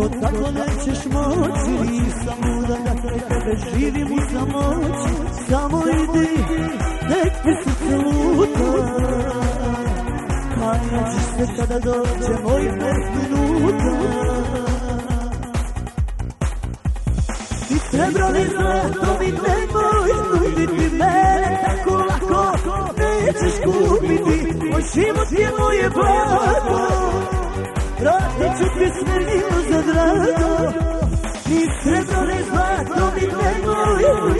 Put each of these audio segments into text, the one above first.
Dugo tako nećeš moći. Luda da kraj tebe živim u samoći. Samo idi, nek ti srce luta. Kajaćeš se kada dođe mojih pet minuta. Ti srebro ni zlato mi nemoj nuditi mene. Tako lako Nećeš kupiti, moj život je moje blago Vratit ću ti sve milo za drago Ni srebro, ni zlato, ni nemoj Niti mene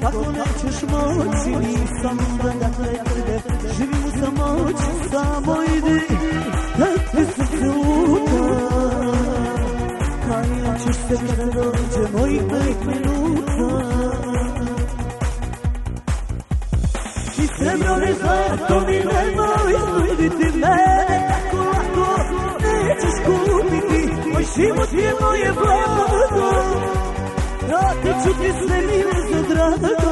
tako nećeš moći Nisam da dakle tebe živim u samoći Samo idi, nek ti srce luta Kajaćeš se kada dođe mojih pet minuta. Ni srebro, ni zlato, ni nemoj Nuditi mene tako lako Nećeš kupiti, moj život je moje blago Vratit ću ti sve milo za drago.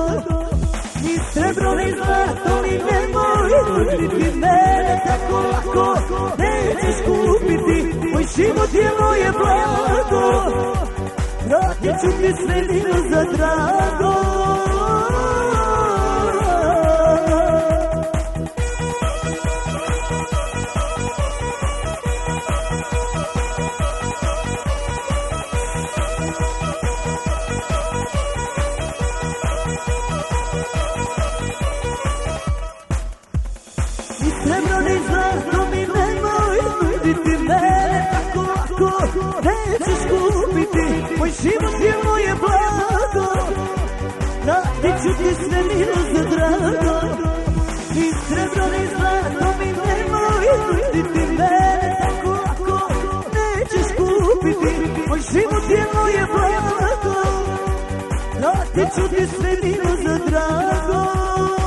Ni srebro, ni zlato, ni nemoj Nuditi mene. Tako lako Nećeš kupiti Moj život je moje blago. Vratit ću ti sve milo za drago Ni srebro, ni zlato, ni nemoj nuditi mene tako lako Nećeš kupiti, moj život je moje blago Vratit ću ti sve milo za drago Ni srebro, ni zlato, ni nemoj nuditi mene tako lako Nećeš kupiti, moj život je moje blago Vratit ću ti sve milo za drago